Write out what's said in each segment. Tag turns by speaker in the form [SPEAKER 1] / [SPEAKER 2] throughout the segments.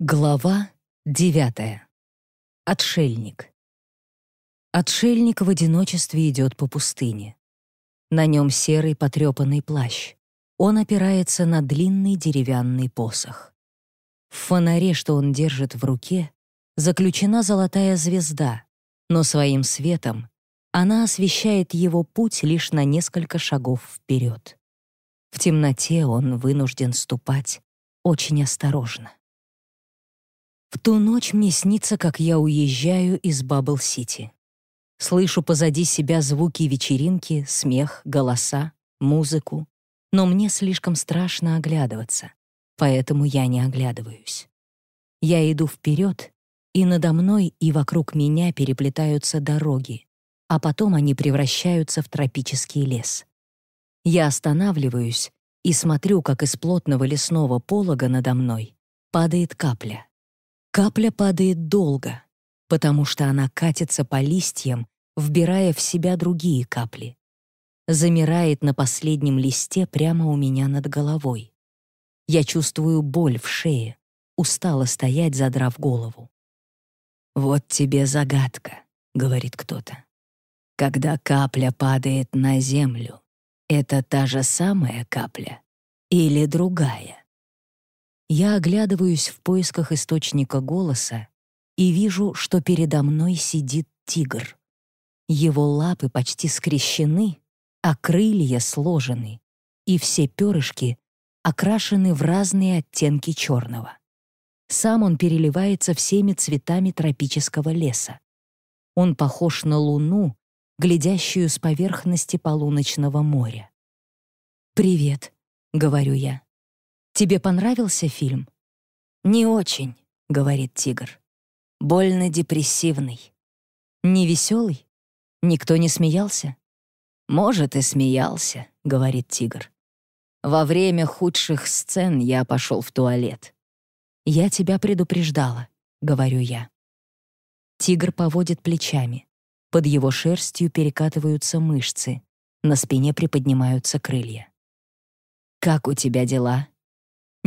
[SPEAKER 1] Глава девятая. Отшельник. Отшельник в одиночестве идет по пустыне. На нем серый потрепанный плащ. Он опирается на длинный деревянный посох. В фонаре, что он держит в руке, заключена золотая звезда, но своим светом она освещает его путь лишь на несколько шагов вперед. В темноте он вынужден ступать очень осторожно. В ту ночь мне снится, как я уезжаю из Бабл-Сити. Слышу позади себя звуки вечеринки, смех, голоса, музыку, но мне слишком страшно оглядываться, поэтому я не оглядываюсь. Я иду вперед, и надо мной и вокруг меня переплетаются дороги, а потом они превращаются в тропический лес. Я останавливаюсь и смотрю, как из плотного лесного полога надо мной падает капля. Капля падает долго, потому что она катится по листьям, вбирая в себя другие капли. Замирает на последнем листе прямо у меня над головой. Я чувствую боль в шее, устала стоять, задрав голову. «Вот тебе загадка», — говорит кто-то. «Когда капля падает на землю, это та же самая капля или другая?» Я оглядываюсь в поисках источника голоса и вижу, что передо мной сидит тигр. Его лапы почти скрещены, а крылья сложены, и все перышки окрашены в разные оттенки черного. Сам он переливается всеми цветами тропического леса. Он похож на луну, глядящую с поверхности полуночного моря. «Привет», — говорю я. Тебе понравился фильм?» «Не очень», — говорит тигр. «Больно депрессивный». «Не веселый? Никто не смеялся?» «Может, и смеялся», — говорит тигр. «Во время худших сцен я пошел в туалет». «Я тебя предупреждала», — говорю я. Тигр поводит плечами. Под его шерстью перекатываются мышцы. На спине приподнимаются крылья. «Как у тебя дела?»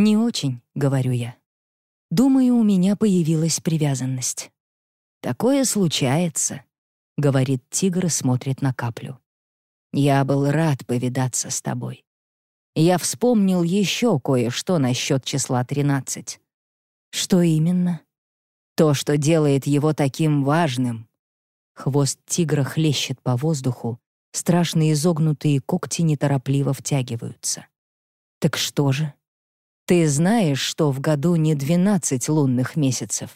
[SPEAKER 1] «Не очень», — говорю я. «Думаю, у меня появилась привязанность». «Такое случается», — говорит тигр и смотрит на каплю. «Я был рад повидаться с тобой. Я вспомнил еще кое-что насчет числа 13. Что именно? То, что делает его таким важным. Хвост тигра хлещет по воздуху, страшно изогнутые когти неторопливо втягиваются. Так что же? Ты знаешь, что в году не 12 лунных месяцев.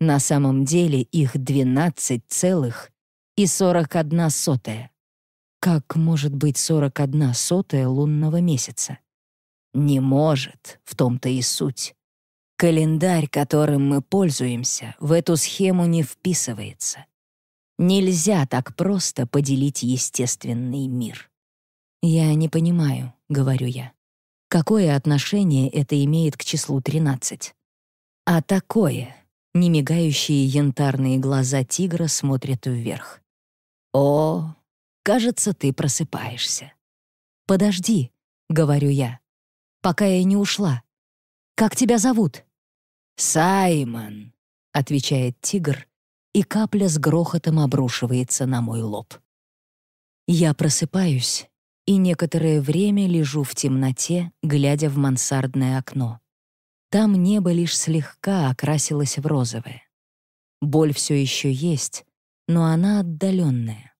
[SPEAKER 1] На самом деле их 12 целых и 41 сотая. Как может быть 41 сотая лунного месяца? Не может, в том-то и суть. Календарь, которым мы пользуемся, в эту схему не вписывается. Нельзя так просто поделить естественный мир. «Я не понимаю», — говорю я. Какое отношение это имеет к числу 13? А такое. Немигающие янтарные глаза тигра смотрят вверх. О, кажется, ты просыпаешься. Подожди, говорю я, пока я не ушла. Как тебя зовут? Саймон, отвечает тигр, и капля с грохотом обрушивается на мой лоб. Я просыпаюсь и некоторое время лежу в темноте, глядя в мансардное окно. Там небо лишь слегка окрасилось в розовое. Боль все еще есть, но она отдаленная.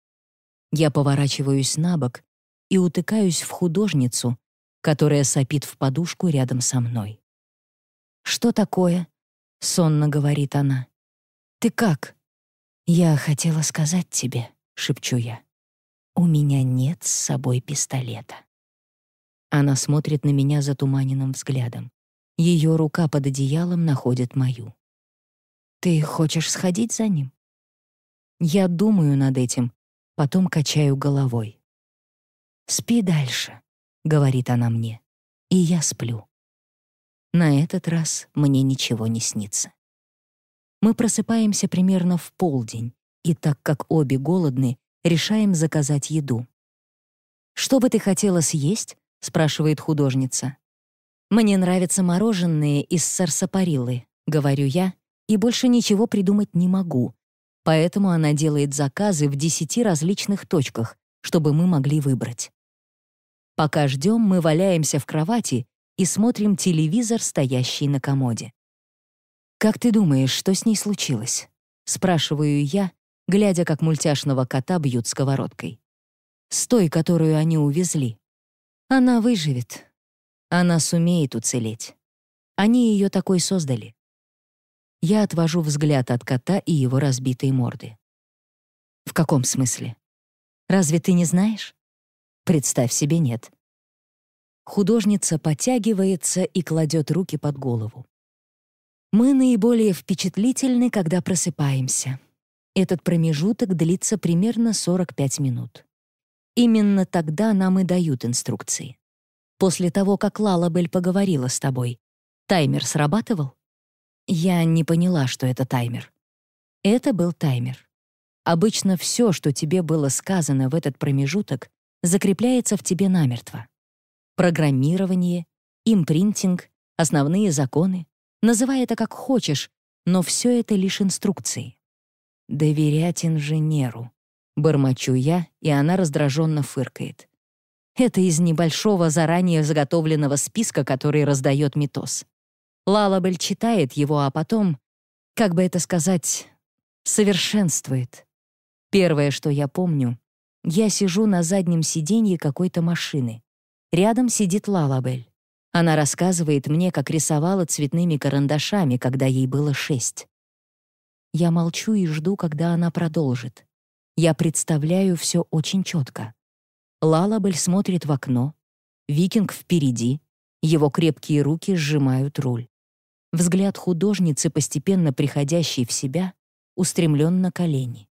[SPEAKER 1] Я поворачиваюсь на бок и утыкаюсь в художницу, которая сопит в подушку рядом со мной. «Что такое?» — сонно говорит она. «Ты как?» «Я хотела сказать тебе», — шепчу я. У меня нет с собой пистолета. Она смотрит на меня затуманенным взглядом. Ее рука под одеялом находит мою. Ты хочешь сходить за ним? Я думаю над этим, потом качаю головой. Спи дальше, говорит она мне, и я сплю. На этот раз мне ничего не снится. Мы просыпаемся примерно в полдень, и так как обе голодны, решаем заказать еду. «Что бы ты хотела съесть?» — спрашивает художница. «Мне нравятся мороженые из сарсапариллы», — говорю я, и больше ничего придумать не могу. Поэтому она делает заказы в десяти различных точках, чтобы мы могли выбрать. Пока ждем, мы валяемся в кровати и смотрим телевизор, стоящий на комоде. «Как ты думаешь, что с ней случилось?» — спрашиваю я, глядя, как мультяшного кота бьют сковородкой. «С той, которую они увезли. Она выживет. Она сумеет уцелеть. Они ее такой создали». Я отвожу взгляд от кота и его разбитой морды. «В каком смысле? Разве ты не знаешь?» Представь себе, нет. Художница потягивается и кладет руки под голову. Мы наиболее впечатлительны, когда просыпаемся. Этот промежуток длится примерно 45 минут. Именно тогда нам и дают инструкции. После того, как Лалабель поговорила с тобой, таймер срабатывал? Я не поняла, что это таймер. Это был таймер. Обычно все, что тебе было сказано в этот промежуток, закрепляется в тебе намертво. Программирование, импринтинг, основные законы. Называй это как хочешь, но все это лишь инструкции. «Доверять инженеру», — бормочу я, и она раздраженно фыркает. Это из небольшого заранее заготовленного списка, который раздает Митос. Лалабель читает его, а потом, как бы это сказать, совершенствует. Первое, что я помню, я сижу на заднем сиденье какой-то машины. Рядом сидит Лалабель. Она рассказывает мне, как рисовала цветными карандашами, когда ей было шесть. Я молчу и жду, когда она продолжит. Я представляю все очень четко. Лалабель смотрит в окно, викинг впереди, его крепкие руки сжимают руль. Взгляд художницы, постепенно приходящей в себя, устремлен на колени.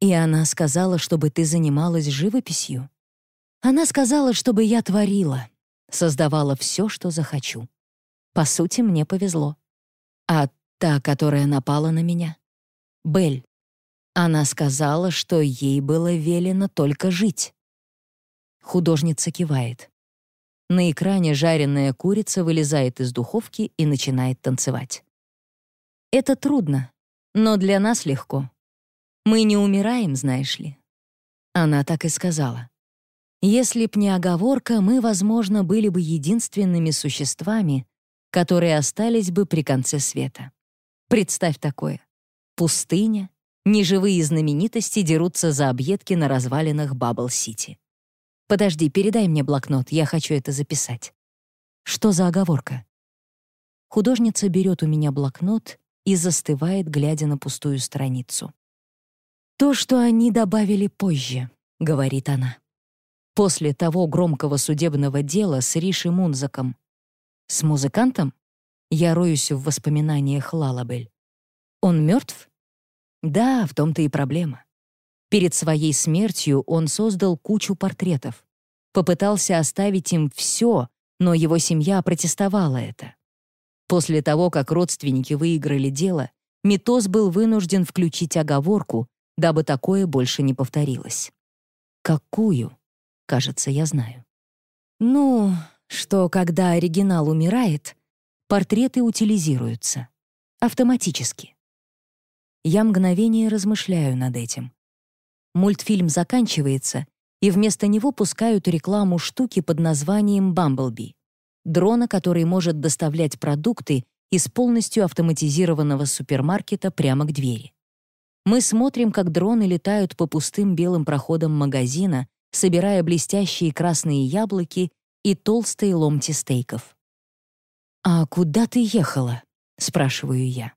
[SPEAKER 1] И она сказала, чтобы ты занималась живописью. Она сказала, чтобы я творила, создавала все, что захочу. По сути, мне повезло. А та, которая напала на меня? Бель. Она сказала, что ей было велено только жить. Художница кивает. На экране жареная курица вылезает из духовки и начинает танцевать. Это трудно, но для нас легко. Мы не умираем, знаешь ли». Она так и сказала. «Если б не оговорка, мы, возможно, были бы единственными существами, которые остались бы при конце света. Представь такое. Пустыня, неживые знаменитости дерутся за объедки на развалинах Баббл-Сити. Подожди, передай мне блокнот, я хочу это записать. Что за оговорка? Художница берет у меня блокнот и застывает, глядя на пустую страницу. «То, что они добавили позже», — говорит она. «После того громкого судебного дела с Риши Мунзаком. С музыкантом? Я роюсь в воспоминаниях Лалабель. Он мертв? Да, в том-то и проблема. Перед своей смертью он создал кучу портретов. Попытался оставить им все, но его семья протестовала это. После того, как родственники выиграли дело, Митос был вынужден включить оговорку, дабы такое больше не повторилось. Какую? Кажется, я знаю. Ну, что когда оригинал умирает, портреты утилизируются. Автоматически. Я мгновение размышляю над этим. Мультфильм заканчивается, и вместо него пускают рекламу штуки под названием «Бамблби» — дрона, который может доставлять продукты из полностью автоматизированного супермаркета прямо к двери. Мы смотрим, как дроны летают по пустым белым проходам магазина, собирая блестящие красные яблоки и толстые ломти стейков. «А куда ты ехала?» — спрашиваю я.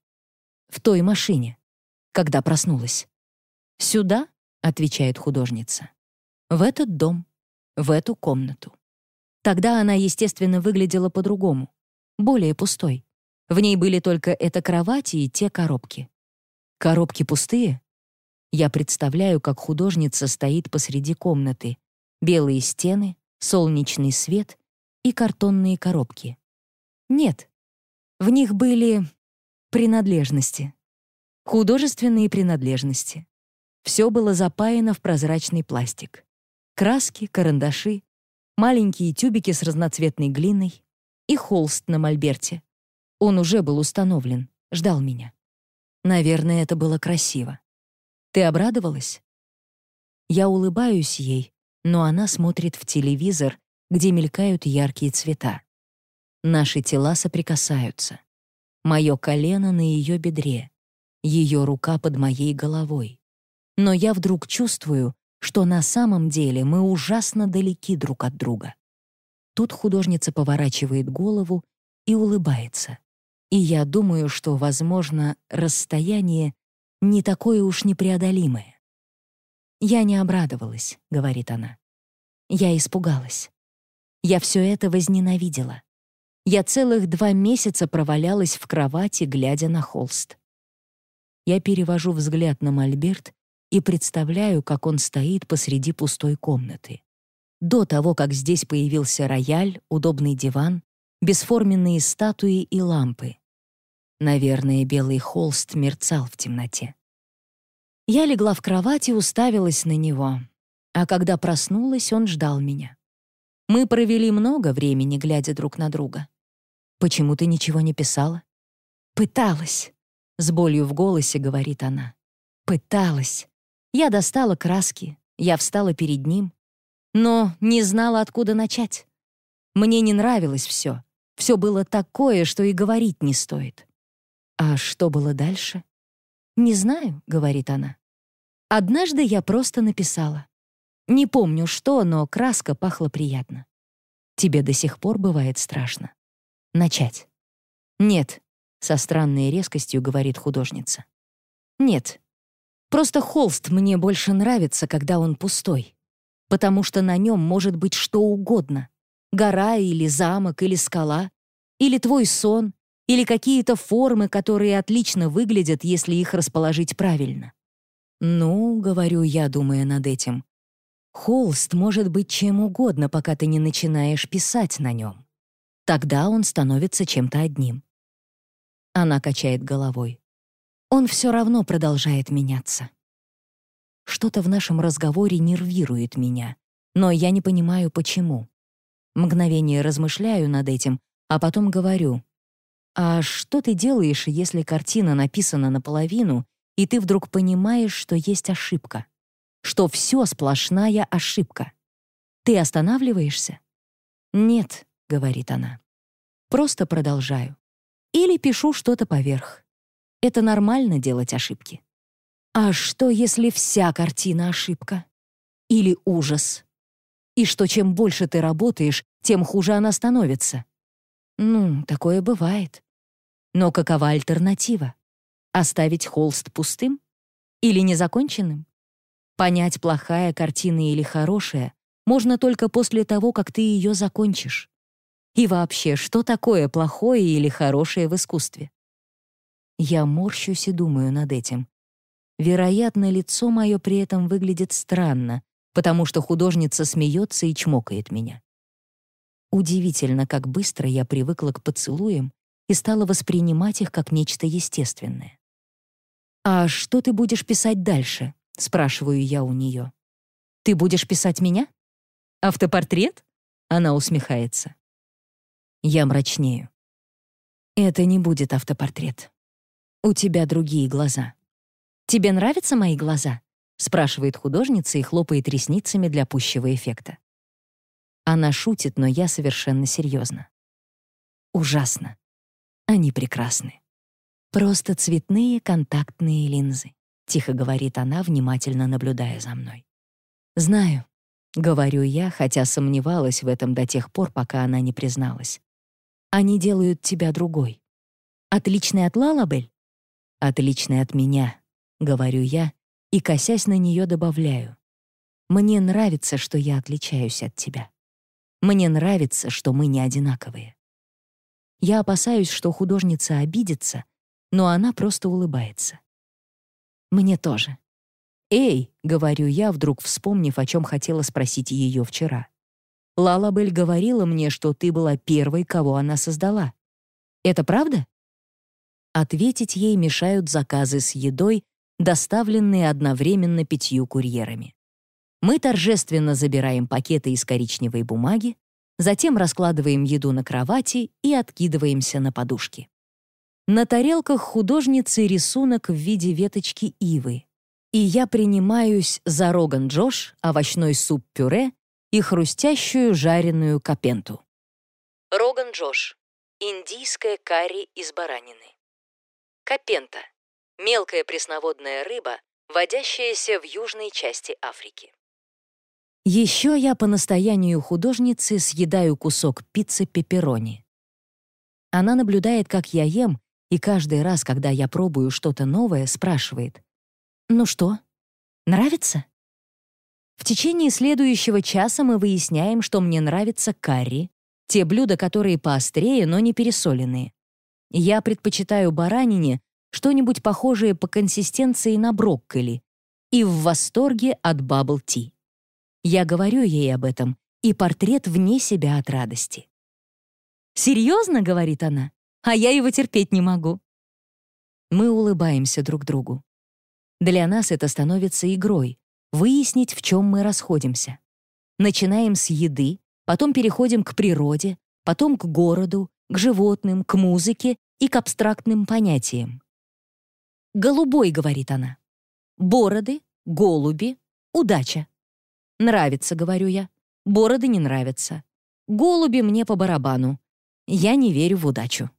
[SPEAKER 1] «В той машине. Когда проснулась?» «Сюда?» — отвечает художница. «В этот дом, в эту комнату». Тогда она, естественно, выглядела по-другому, более пустой. В ней были только эта кровать и те коробки. Коробки пустые? Я представляю, как художница стоит посреди комнаты. Белые стены, солнечный свет и картонные коробки. Нет. В них были принадлежности. Художественные принадлежности. Все было запаяно в прозрачный пластик. Краски, карандаши, маленькие тюбики с разноцветной глиной и холст на мольберте. Он уже был установлен, ждал меня. Наверное, это было красиво. Ты обрадовалась? Я улыбаюсь ей, но она смотрит в телевизор, где мелькают яркие цвета. Наши тела соприкасаются. Мое колено на ее бедре, ее рука под моей головой. Но я вдруг чувствую, что на самом деле мы ужасно далеки друг от друга. Тут художница поворачивает голову и улыбается. И я думаю, что, возможно, расстояние не такое уж непреодолимое. «Я не обрадовалась», — говорит она. «Я испугалась. Я все это возненавидела. Я целых два месяца провалялась в кровати, глядя на холст. Я перевожу взгляд на Мольберт и представляю, как он стоит посреди пустой комнаты. До того, как здесь появился рояль, удобный диван, бесформенные статуи и лампы. Наверное, белый холст мерцал в темноте. Я легла в кровать и уставилась на него, а когда проснулась, он ждал меня. Мы провели много времени, глядя друг на друга. «Почему ты ничего не писала?» «Пыталась», — с болью в голосе говорит она. «Пыталась. Я достала краски, я встала перед ним, но не знала, откуда начать. Мне не нравилось все. Все было такое, что и говорить не стоит. А что было дальше? «Не знаю», — говорит она. «Однажды я просто написала. Не помню что, но краска пахла приятно. Тебе до сих пор бывает страшно?» Начать. «Нет», — со странной резкостью говорит художница. «Нет. Просто холст мне больше нравится, когда он пустой, потому что на нем может быть что угодно. Гора или замок, или скала, или твой сон, или какие-то формы, которые отлично выглядят, если их расположить правильно. «Ну, — говорю я, думая над этим, — холст может быть чем угодно, пока ты не начинаешь писать на нем. Тогда он становится чем-то одним. Она качает головой. Он все равно продолжает меняться. Что-то в нашем разговоре нервирует меня, но я не понимаю, почему. Мгновение размышляю над этим, а потом говорю. «А что ты делаешь, если картина написана наполовину, и ты вдруг понимаешь, что есть ошибка? Что все сплошная ошибка? Ты останавливаешься?» «Нет», — говорит она. «Просто продолжаю. Или пишу что-то поверх. Это нормально делать ошибки. А что, если вся картина ошибка? Или ужас? И что чем больше ты работаешь, тем хуже она становится? Ну, такое бывает. Но какова альтернатива? Оставить холст пустым? Или незаконченным? Понять, плохая картина или хорошая, можно только после того, как ты ее закончишь. И вообще, что такое плохое или хорошее в искусстве? Я морщусь и думаю над этим. Вероятно, лицо мое при этом выглядит странно, потому что художница смеется и чмокает меня. Удивительно, как быстро я привыкла к поцелуям и стала воспринимать их как нечто естественное. «А что ты будешь писать дальше?» — спрашиваю я у нее. «Ты будешь писать меня? Автопортрет?» Она усмехается. Я мрачнею. Это не будет автопортрет. У тебя другие глаза. Тебе нравятся мои глаза? спрашивает художница и хлопает ресницами для пущего эффекта. Она шутит, но я совершенно серьезно. Ужасно. Они прекрасны. Просто цветные контактные линзы, тихо говорит она, внимательно наблюдая за мной. Знаю, говорю я, хотя сомневалась в этом до тех пор, пока она не призналась. Они делают тебя другой. Отличный от Лалабель? Отличный от меня, говорю я, и, косясь на нее, добавляю. Мне нравится, что я отличаюсь от тебя. Мне нравится, что мы не одинаковые. Я опасаюсь, что художница обидится, но она просто улыбается. Мне тоже. «Эй!» — говорю я, вдруг вспомнив, о чем хотела спросить ее вчера. Лалабель говорила мне, что ты была первой, кого она создала. Это правда? Ответить ей мешают заказы с едой, доставленные одновременно пятью курьерами. Мы торжественно забираем пакеты из коричневой бумаги, затем раскладываем еду на кровати и откидываемся на подушки. На тарелках художницы рисунок в виде веточки ивы. И я принимаюсь за роган джош, овощной суп-пюре и хрустящую жареную капенту. Роган джош — индийское карри из баранины. Капента — мелкая пресноводная рыба, водящаяся в южной части Африки. Еще я по настоянию художницы съедаю кусок пиццы пепперони. Она наблюдает, как я ем, и каждый раз, когда я пробую что-то новое, спрашивает. «Ну что, нравится?» В течение следующего часа мы выясняем, что мне нравится карри, те блюда, которые поострее, но не пересоленные. Я предпочитаю баранине что-нибудь похожее по консистенции на брокколи и в восторге от бабл-ти. Я говорю ей об этом, и портрет вне себя от радости. «Серьезно?» — говорит она. «А я его терпеть не могу». Мы улыбаемся друг другу. Для нас это становится игрой — выяснить, в чем мы расходимся. Начинаем с еды, потом переходим к природе, потом к городу, к животным, к музыке и к абстрактным понятиям. «Голубой», — говорит она. «Бороды, голуби, удача». «Нравится», — говорю я. «Бороды не нравятся. Голуби мне по барабану. Я не верю в удачу».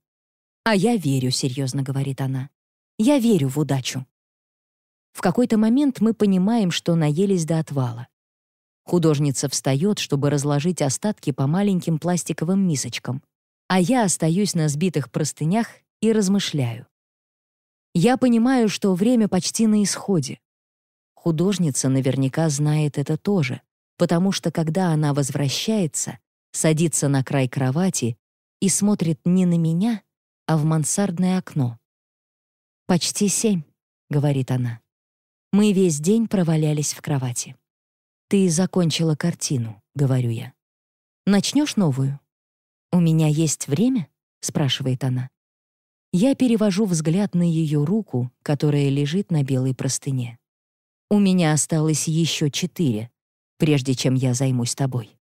[SPEAKER 1] «А я верю», — серьезно говорит она. «Я верю в удачу». В какой-то момент мы понимаем, что наелись до отвала. Художница встает, чтобы разложить остатки по маленьким пластиковым мисочкам, а я остаюсь на сбитых простынях и размышляю. Я понимаю, что время почти на исходе. Художница наверняка знает это тоже, потому что когда она возвращается, садится на край кровати и смотрит не на меня, а в мансардное окно. «Почти семь», — говорит она. Мы весь день провалялись в кровати. «Ты закончила картину», — говорю я. «Начнешь новую?» «У меня есть время?» — спрашивает она. Я перевожу взгляд на ее руку, которая лежит на белой простыне. «У меня осталось еще четыре, прежде чем я займусь тобой».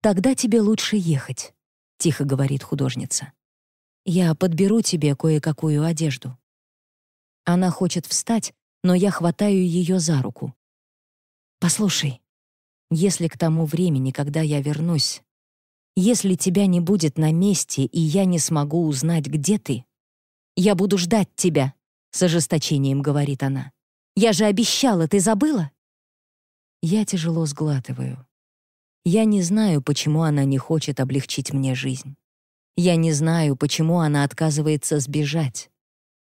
[SPEAKER 1] «Тогда тебе лучше ехать», — тихо говорит художница. «Я подберу тебе кое-какую одежду». Она хочет встать, но я хватаю ее за руку. «Послушай, если к тому времени, когда я вернусь, если тебя не будет на месте, и я не смогу узнать, где ты, я буду ждать тебя», — с ожесточением говорит она. «Я же обещала, ты забыла?» Я тяжело сглатываю. Я не знаю, почему она не хочет облегчить мне жизнь. Я не знаю, почему она отказывается сбежать.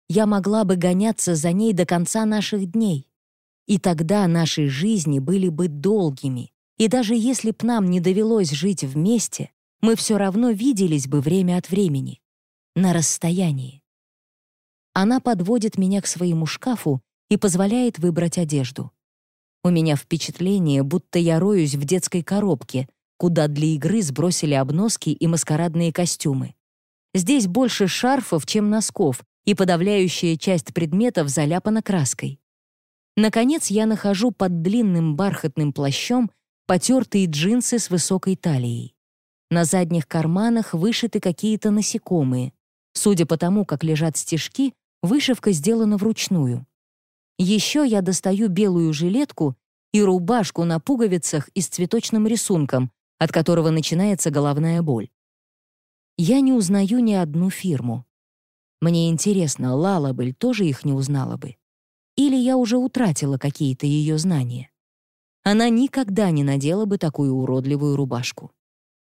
[SPEAKER 1] Я могла бы гоняться за ней до конца наших дней. И тогда наши жизни были бы долгими. И даже если б нам не довелось жить вместе, мы все равно виделись бы время от времени. На расстоянии. Она подводит меня к своему шкафу и позволяет выбрать одежду. У меня впечатление, будто я роюсь в детской коробке, куда для игры сбросили обноски и маскарадные костюмы. Здесь больше шарфов, чем носков, и подавляющая часть предметов заляпана краской. Наконец я нахожу под длинным бархатным плащом потертые джинсы с высокой талией. На задних карманах вышиты какие-то насекомые. Судя по тому, как лежат стежки, вышивка сделана вручную. Еще я достаю белую жилетку и рубашку на пуговицах и с цветочным рисунком, от которого начинается головная боль. Я не узнаю ни одну фирму. Мне интересно, Лалабель тоже их не узнала бы? Или я уже утратила какие-то ее знания? Она никогда не надела бы такую уродливую рубашку.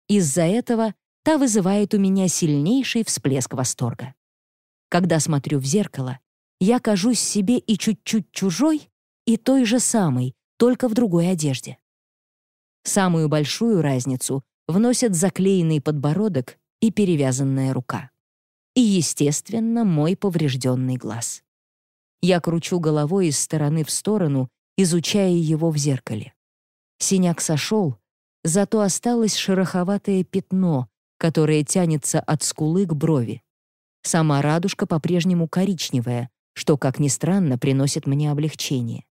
[SPEAKER 1] Из-за этого та вызывает у меня сильнейший всплеск восторга. Когда смотрю в зеркало, я кажусь себе и чуть-чуть чужой, и той же самой, только в другой одежде. Самую большую разницу вносят заклеенный подбородок и перевязанная рука и, естественно, мой поврежденный глаз. Я кручу головой из стороны в сторону, изучая его в зеркале. Синяк сошел, зато осталось шероховатое пятно, которое тянется от скулы к брови. Сама радужка по-прежнему коричневая, что, как ни странно, приносит мне облегчение.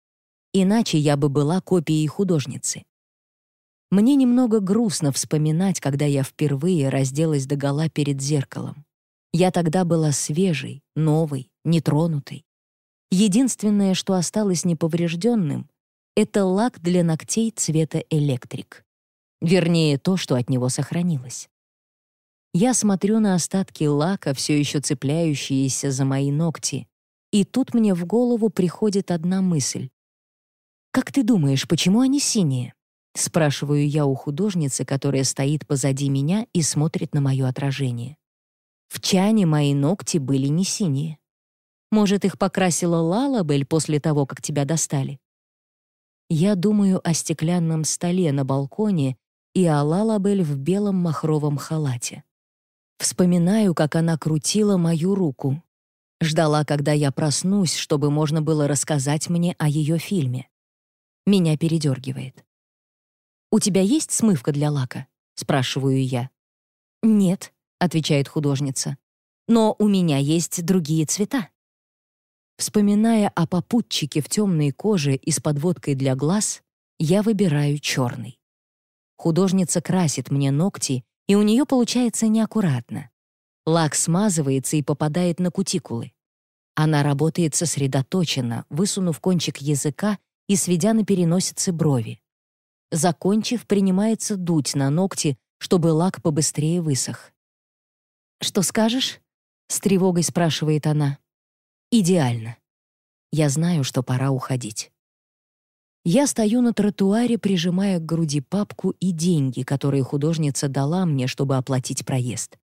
[SPEAKER 1] Иначе я бы была копией художницы. Мне немного грустно вспоминать, когда я впервые разделась догола перед зеркалом. Я тогда была свежей, новой, нетронутой. Единственное, что осталось неповрежденным, это лак для ногтей цвета электрик. Вернее, то, что от него сохранилось. Я смотрю на остатки лака, все еще цепляющиеся за мои ногти, и тут мне в голову приходит одна мысль. «Как ты думаешь, почему они синие?» Спрашиваю я у художницы, которая стоит позади меня и смотрит на мое отражение. В чане мои ногти были не синие. Может, их покрасила Лалабель после того, как тебя достали? Я думаю о стеклянном столе на балконе и о Лалабель в белом махровом халате. Вспоминаю, как она крутила мою руку. Ждала, когда я проснусь, чтобы можно было рассказать мне о ее фильме. Меня передергивает. «У тебя есть смывка для лака?» — спрашиваю я. «Нет», — отвечает художница. «Но у меня есть другие цвета». Вспоминая о попутчике в темной коже и с подводкой для глаз, я выбираю черный. Художница красит мне ногти, и у нее получается неаккуратно. Лак смазывается и попадает на кутикулы. Она работает сосредоточенно, высунув кончик языка и сведя на переносице брови. Закончив, принимается дуть на ногти, чтобы лак побыстрее высох. «Что скажешь?» — с тревогой спрашивает она. «Идеально. Я знаю, что пора уходить». Я стою на тротуаре, прижимая к груди папку и деньги, которые художница дала мне, чтобы оплатить проезд.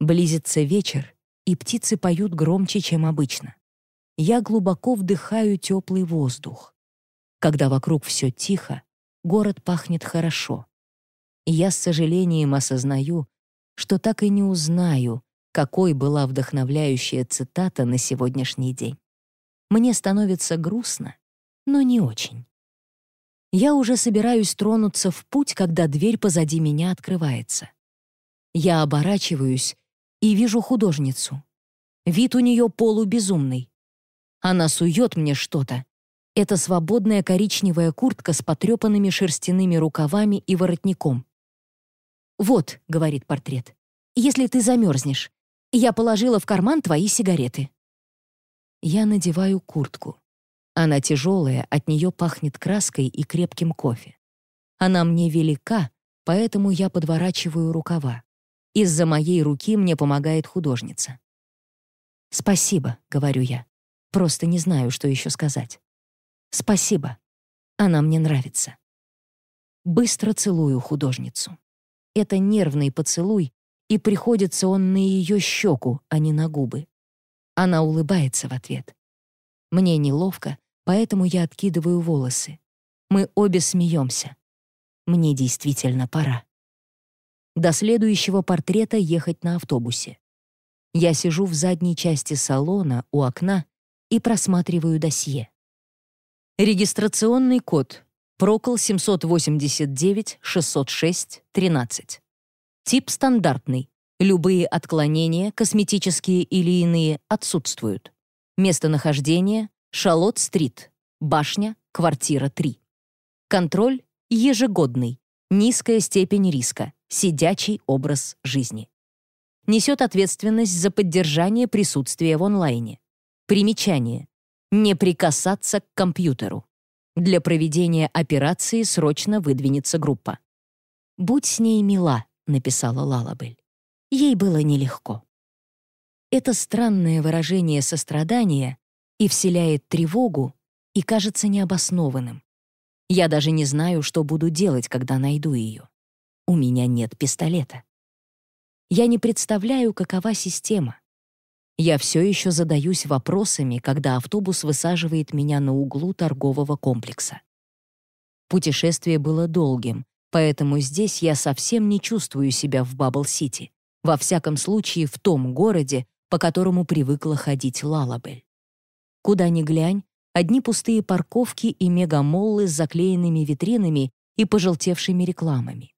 [SPEAKER 1] Близится вечер, и птицы поют громче, чем обычно. Я глубоко вдыхаю теплый воздух. Когда вокруг все тихо, город пахнет хорошо. И я с сожалением осознаю, что так и не узнаю, какой была вдохновляющая цитата на сегодняшний день. Мне становится грустно, но не очень. Я уже собираюсь тронуться в путь, когда дверь позади меня открывается. Я оборачиваюсь и вижу художницу. Вид у нее полубезумный. Она сует мне что-то, это свободная коричневая куртка с потрепанными шерстяными рукавами и воротником. «Вот», — говорит портрет, — «если ты замерзнешь, я положила в карман твои сигареты». Я надеваю куртку. Она тяжелая, от нее пахнет краской и крепким кофе. Она мне велика, поэтому я подворачиваю рукава. Из-за моей руки мне помогает художница. «Спасибо», — говорю я. Просто не знаю, что еще сказать. Спасибо. Она мне нравится. Быстро целую художницу. Это нервный поцелуй, и приходится он на ее щеку, а не на губы. Она улыбается в ответ. Мне неловко, поэтому я откидываю волосы. Мы обе смеемся. Мне действительно пора. До следующего портрета ехать на автобусе. Я сижу в задней части салона у окна и просматриваю досье. Регистрационный код Прокол 789-606-13. Тип стандартный. Любые отклонения, косметические или иные, отсутствуют. Местонахождение — Шалот-стрит, башня, квартира 3. Контроль — ежегодный, низкая степень риска, сидячий образ жизни. Несет ответственность за поддержание присутствия в онлайне. Примечание. Не прикасаться к компьютеру. Для проведения операции срочно выдвинется группа. «Будь с ней мила», — написала Лалабель. Ей было нелегко. Это странное выражение сострадания и вселяет тревогу, и кажется необоснованным. Я даже не знаю, что буду делать, когда найду ее. У меня нет пистолета. Я не представляю, какова система. Я все еще задаюсь вопросами, когда автобус высаживает меня на углу торгового комплекса. Путешествие было долгим, поэтому здесь я совсем не чувствую себя в Бабл-Сити, во всяком случае в том городе, по которому привыкла ходить Лалабель. Куда ни глянь, одни пустые парковки и мегамоллы с заклеенными витринами и пожелтевшими рекламами.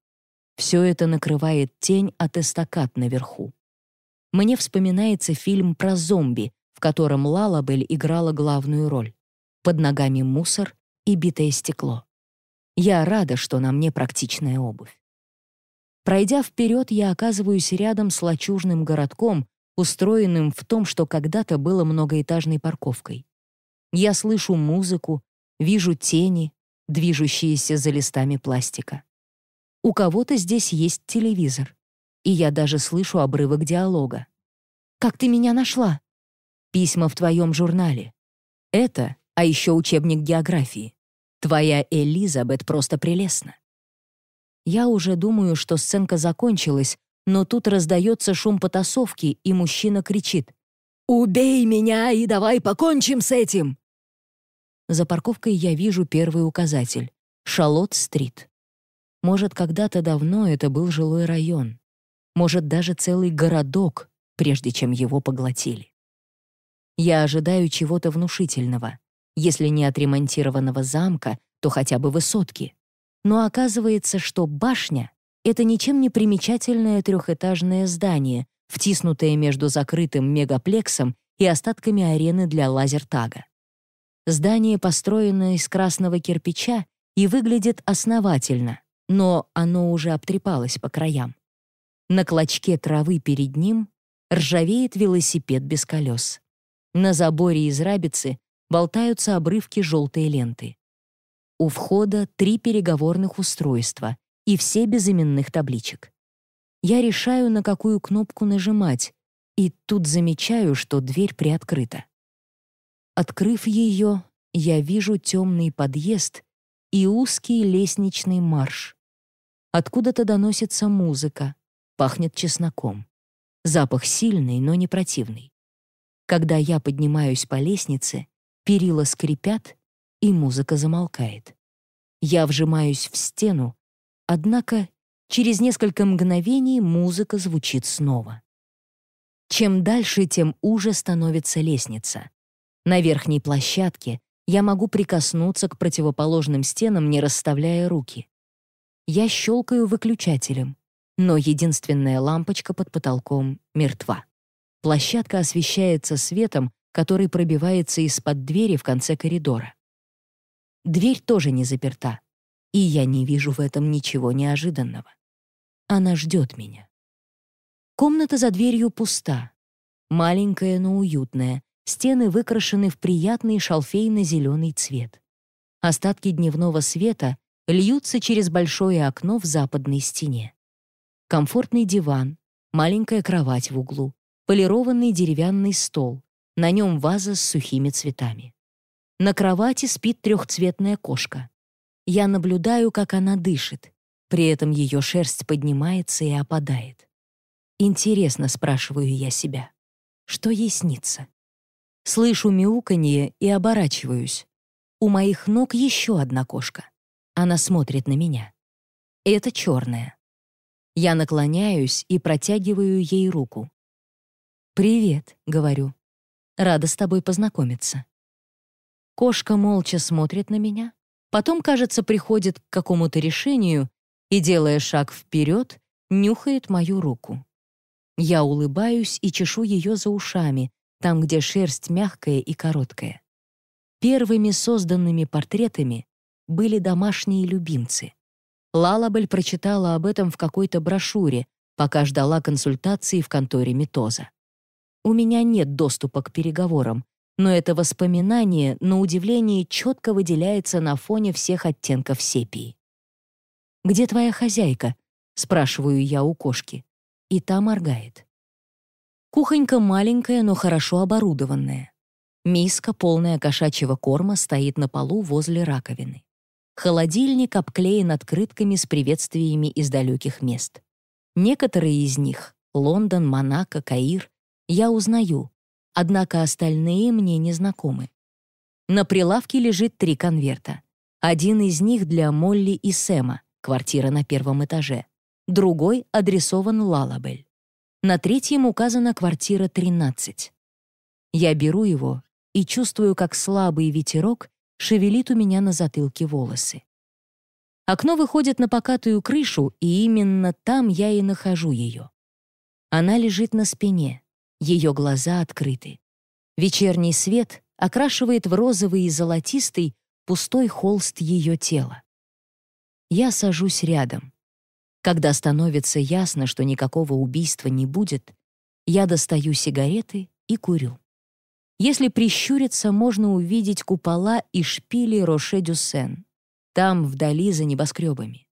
[SPEAKER 1] Все это накрывает тень от эстакад наверху мне вспоминается фильм про зомби, в котором Лалабель играла главную роль. Под ногами мусор и битое стекло. Я рада, что на мне практичная обувь. Пройдя вперед, я оказываюсь рядом с лачужным городком, устроенным в том, что когда-то было многоэтажной парковкой. Я слышу музыку, вижу тени, движущиеся за листами пластика. У кого-то здесь есть телевизор, и я даже слышу обрывок диалога. «Как ты меня нашла?» «Письма в твоем журнале. Это, а еще учебник географии. Твоя Элизабет просто прелестна». Я уже думаю, что сценка закончилась, но тут раздается шум потасовки, и мужчина кричит. «Убей меня и давай покончим с этим!» За парковкой я вижу первый указатель — Шалот-стрит. Может, когда-то давно это был жилой район. Может, даже целый городок, прежде чем его поглотили. Я ожидаю чего-то внушительного. Если не отремонтированного замка, то хотя бы высотки. Но оказывается, что башня — это ничем не примечательное трехэтажное здание, втиснутое между закрытым мегаплексом и остатками арены для лазертага. Здание построено из красного кирпича и выглядит основательно, но оно уже обтрепалось по краям. На клочке травы перед ним ржавеет велосипед без колес. На заборе из рабицы болтаются обрывки желтой ленты. У входа три переговорных устройства и все без именных табличек. Я решаю, на какую кнопку нажимать, и тут замечаю, что дверь приоткрыта. Открыв ее, я вижу темный подъезд и узкий лестничный марш. Откуда-то доносится музыка, пахнет чесноком. Запах сильный, но не противный. Когда я поднимаюсь по лестнице, перила скрипят, и музыка замолкает. Я вжимаюсь в стену, однако через несколько мгновений музыка звучит снова. Чем дальше, тем уже становится лестница. На верхней площадке я могу прикоснуться к противоположным стенам, не расставляя руки. Я щелкаю выключателем, но единственная лампочка под потолком мертва. Площадка освещается светом, который пробивается из-под двери в конце коридора. Дверь тоже не заперта, и я не вижу в этом ничего неожиданного. Она ждет меня. Комната за дверью пуста. Маленькая, но уютная, стены выкрашены в приятный шалфейно-зеленый цвет. Остатки дневного света льются через большое окно в западной стене. Комфортный диван, маленькая кровать в углу, полированный деревянный стол, на нем ваза с сухими цветами. На кровати спит трехцветная кошка. Я наблюдаю, как она дышит, при этом ее шерсть поднимается и опадает. Интересно, спрашиваю я себя, что ей снится? Слышу мяуканье и оборачиваюсь. У моих ног еще одна кошка. Она смотрит на меня. Это черная. Я наклоняюсь и протягиваю ей руку. «Привет», — говорю. «Рада с тобой познакомиться». Кошка молча смотрит на меня, потом, кажется, приходит к какому-то решению и, делая шаг вперед, нюхает мою руку. Я улыбаюсь и чешу ее за ушами, там, где шерсть мягкая и короткая. Первыми созданными портретами были домашние любимцы. Лалабель прочитала об этом в какой-то брошюре, пока ждала консультации в конторе Митоза. У меня нет доступа к переговорам, но это воспоминание, на удивление, четко выделяется на фоне всех оттенков сепии. «Где твоя хозяйка?» — спрашиваю я у кошки. И та моргает. Кухонька маленькая, но хорошо оборудованная. Миска, полная кошачьего корма, стоит на полу возле раковины. Холодильник обклеен открытками с приветствиями из далеких мест. Некоторые из них — Лондон, Монако, Каир — я узнаю, однако остальные мне не знакомы. На прилавке лежит три конверта. Один из них для Молли и Сэма, квартира на первом этаже. Другой адресован Лалабель. На третьем указана квартира 13. Я беру его и чувствую, как слабый ветерок шевелит у меня на затылке волосы. Окно выходит на покатую крышу, и именно там я и нахожу ее. Она лежит на спине, ее глаза открыты. Вечерний свет окрашивает в розовый и золотистый пустой холст ее тела. Я сажусь рядом. Когда становится ясно, что никакого убийства не будет, Я достаю сигареты и курю. Если прищуриться, можно увидеть купола и шпили Роше-Дюсен. Там, вдали, за небоскребами.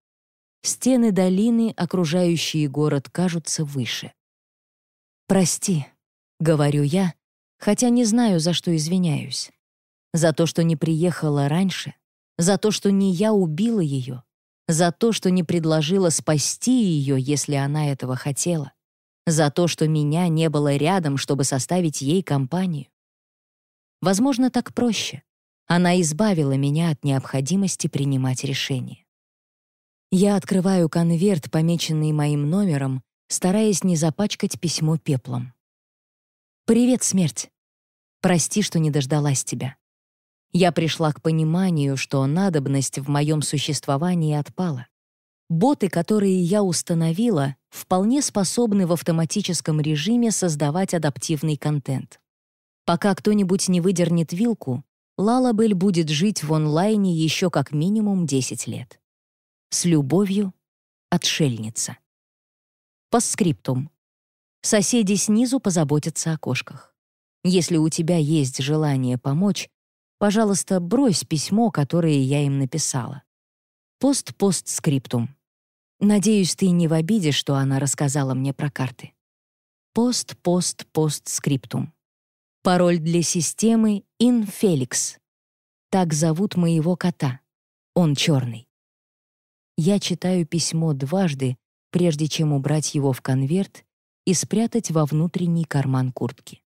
[SPEAKER 1] Стены долины, окружающие город, кажутся выше. «Прости», — говорю я, хотя не знаю, за что извиняюсь. За то, что не приехала раньше, за то, что не я убила ее, за то, что не предложила спасти ее, если она этого хотела, за то, что меня не было рядом, чтобы составить ей компанию. Возможно, так проще. Она избавила меня от необходимости принимать решения. Я открываю конверт, помеченный моим номером, стараясь не запачкать письмо пеплом. «Привет, смерть. Прости, что не дождалась тебя. Я пришла к пониманию, что надобность в моем существовании отпала. Боты, которые я установила, вполне способны в автоматическом режиме создавать адаптивный контент. Пока кто-нибудь не выдернет вилку, Лалабель будет жить в онлайне еще как минимум 10 лет. С любовью, отшельница. Постскриптум. Соседи снизу позаботятся о кошках. Если у тебя есть желание помочь, Пожалуйста, брось письмо, которое я им написала. Пост-постскриптум. Надеюсь, ты не в обиде, что она рассказала мне про карты. Пост-пост-постскриптум. Пароль для системы InFelix. Так зовут моего кота. Он черный. Я читаю письмо дважды, прежде чем убрать его в конверт и спрятать во внутренний карман куртки.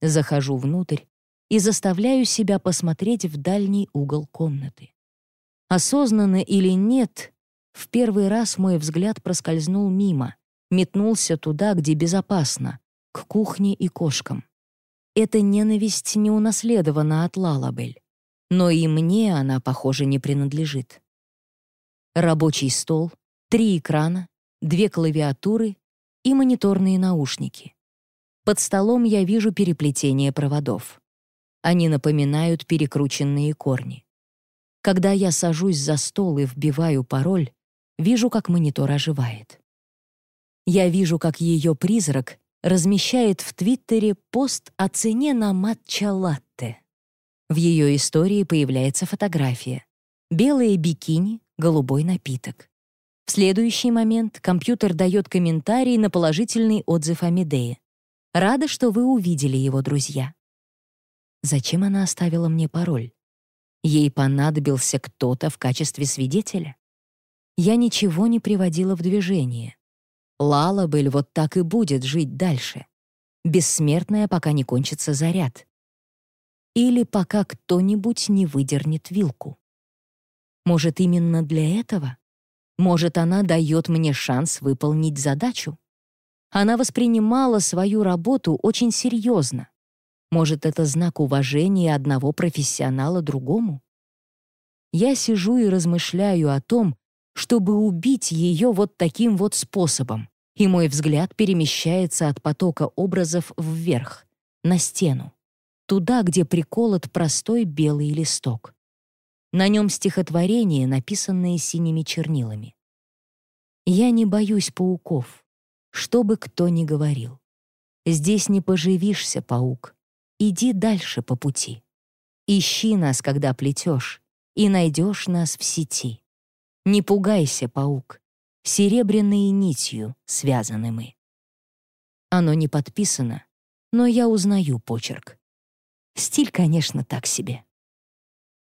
[SPEAKER 1] Захожу внутрь и заставляю себя посмотреть в дальний угол комнаты. Осознанно или нет, в первый раз мой взгляд проскользнул мимо, метнулся туда, где безопасно, к кухне и кошкам. Эта ненависть не унаследована от Лалабель, но и мне она, похоже, не принадлежит. Рабочий стол, три экрана, две клавиатуры и мониторные наушники. Под столом я вижу переплетение проводов. Они напоминают перекрученные корни. Когда я сажусь за стол и вбиваю пароль, вижу, как монитор оживает. Я вижу, как ее призрак размещает в Твиттере пост о цене на матча-латте. В ее истории появляется фотография. Белое бикини, голубой напиток. В следующий момент компьютер дает комментарий на положительный отзыв о Медее. Рада, что вы увидели его, друзья. Зачем она оставила мне пароль? Ей понадобился кто-то в качестве свидетеля? Я ничего не приводила в движение. Лалабель вот так и будет жить дальше. Бессмертная, пока не кончится заряд. Или пока кто-нибудь не выдернет вилку. Может, именно для этого? Может, она дает мне шанс выполнить задачу? Она воспринимала свою работу очень серьезно. Может, это знак уважения одного профессионала другому? Я сижу и размышляю о том, чтобы убить ее вот таким вот способом, и мой взгляд перемещается от потока образов вверх, на стену, туда, где приколот простой белый листок. На нем стихотворение, написанное синими чернилами. «Я не боюсь пауков, что бы кто ни говорил. Здесь не поживишься, паук, Иди дальше по пути. Ищи нас, когда плетешь, и найдешь нас в сети. Не пугайся, паук, серебряной нитью связаны мы. Оно не подписано, но я узнаю почерк. Стиль, конечно, так себе.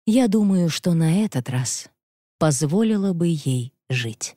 [SPEAKER 1] Я думаю, что на этот раз позволила бы ей жить.